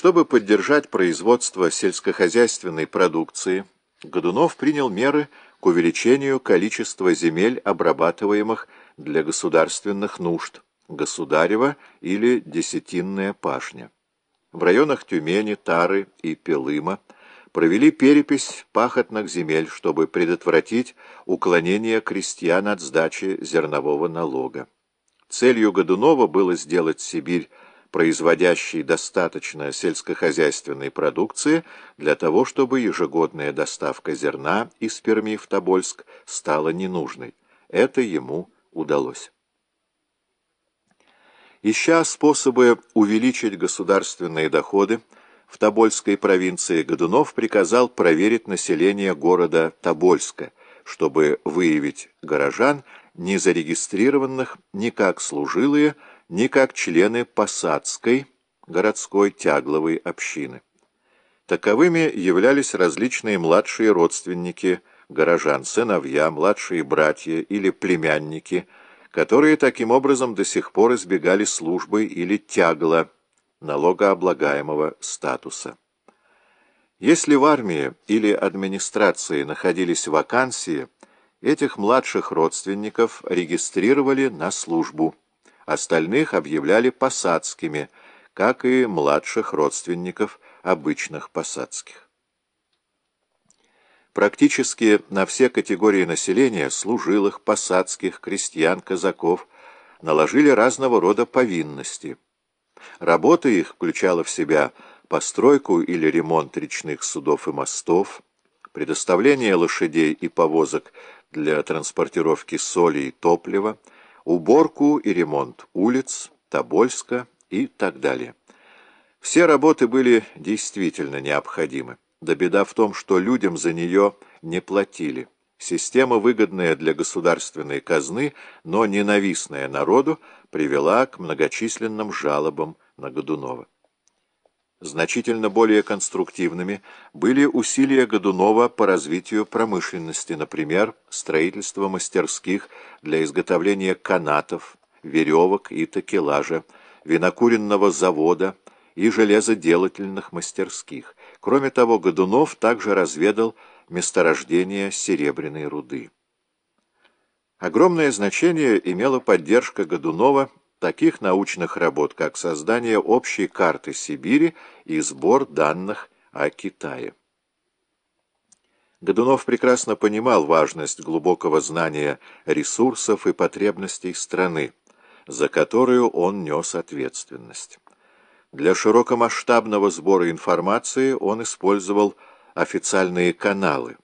Чтобы поддержать производство сельскохозяйственной продукции, Годунов принял меры к увеличению количества земель, обрабатываемых для государственных нужд, государева или десятинная пашня. В районах Тюмени, Тары и Пелыма провели перепись пахотных земель, чтобы предотвратить уклонение крестьян от сдачи зернового налога. Целью Годунова было сделать Сибирь производящей достаточно сельскохозяйственной продукции для того, чтобы ежегодная доставка зерна из Перми в Тобольск стала ненужной. Это ему удалось. Ища способы увеличить государственные доходы, в Тобольской провинции Годунов приказал проверить население города Тобольска, чтобы выявить горожан, не зарегистрированных ни как служилые, ни как члены посадской городской тягловой общины. Таковыми являлись различные младшие родственники горожан, сыновья, младшие братья или племянники, которые таким образом до сих пор избегали службы или тягла, налогооблагаемого статуса. Если в армии или администрации находились вакансии, этих младших родственников регистрировали на службу, остальных объявляли посадскими, как и младших родственников обычных посадских. Практически на все категории населения, служилых, посадских, крестьян, казаков, наложили разного рода повинности. Работа их включала в себя постройку или ремонт речных судов и мостов, предоставление лошадей и повозок для транспортировки соли и топлива, уборку и ремонт улиц, Тобольска и так далее. Все работы были действительно необходимы. Да беда в том, что людям за нее не платили. Система, выгодная для государственной казны, но ненавистная народу, привела к многочисленным жалобам на Годунова. Значительно более конструктивными были усилия Годунова по развитию промышленности, например, строительство мастерских для изготовления канатов, веревок и такелажа, винокуренного завода и железоделательных мастерских. Кроме того, Годунов также разведал месторождение серебряной руды. Огромное значение имела поддержка Годунова таких научных работ, как создание общей карты Сибири и сбор данных о Китае. Годунов прекрасно понимал важность глубокого знания ресурсов и потребностей страны, за которую он нес ответственность. Для широкомасштабного сбора информации он использовал официальные каналы.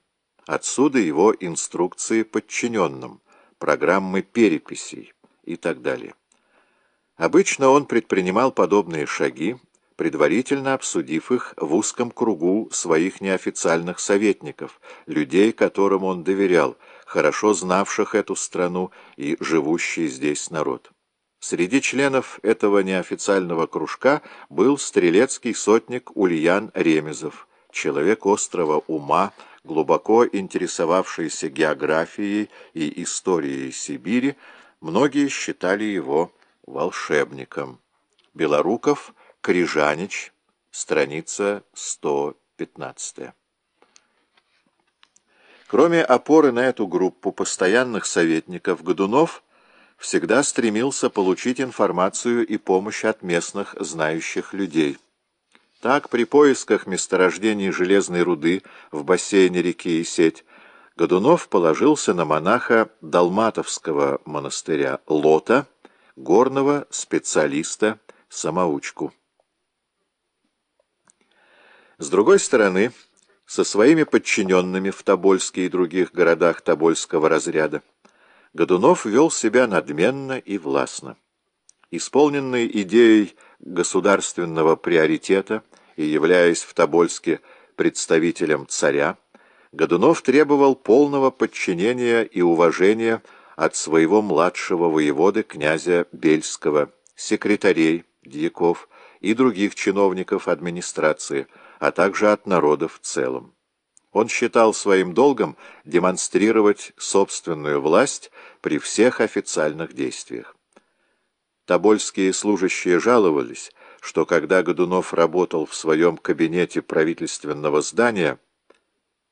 Отсюда его инструкции подчиненным, программы переписей и так далее. Обычно он предпринимал подобные шаги, предварительно обсудив их в узком кругу своих неофициальных советников, людей, которым он доверял, хорошо знавших эту страну и живущий здесь народ. Среди членов этого неофициального кружка был стрелецкий сотник Ульян Ремезов, человек острого ума, глубоко интересовавшийся географией и историей Сибири, многие считали его волшебником. Белоруков, Крижанич, страница 115. Кроме опоры на эту группу постоянных советников, Годунов всегда стремился получить информацию и помощь от местных знающих людей. Так, при поисках месторождений железной руды в бассейне реки Исеть, Годунов положился на монаха Далматовского монастыря Лота, горного специалиста-самоучку. С другой стороны, со своими подчиненными в Тобольске и других городах Тобольского разряда, Годунов вел себя надменно и властно. Исполненный идеей государственного приоритета и являясь в Тобольске представителем царя, Годунов требовал полного подчинения и уважения от своего младшего воеводы князя Бельского, секретарей, дьяков и других чиновников администрации, а также от народа в целом. Он считал своим долгом демонстрировать собственную власть при всех официальных действиях. Тобольские служащие жаловались, что когда Годунов работал в своем кабинете правительственного здания,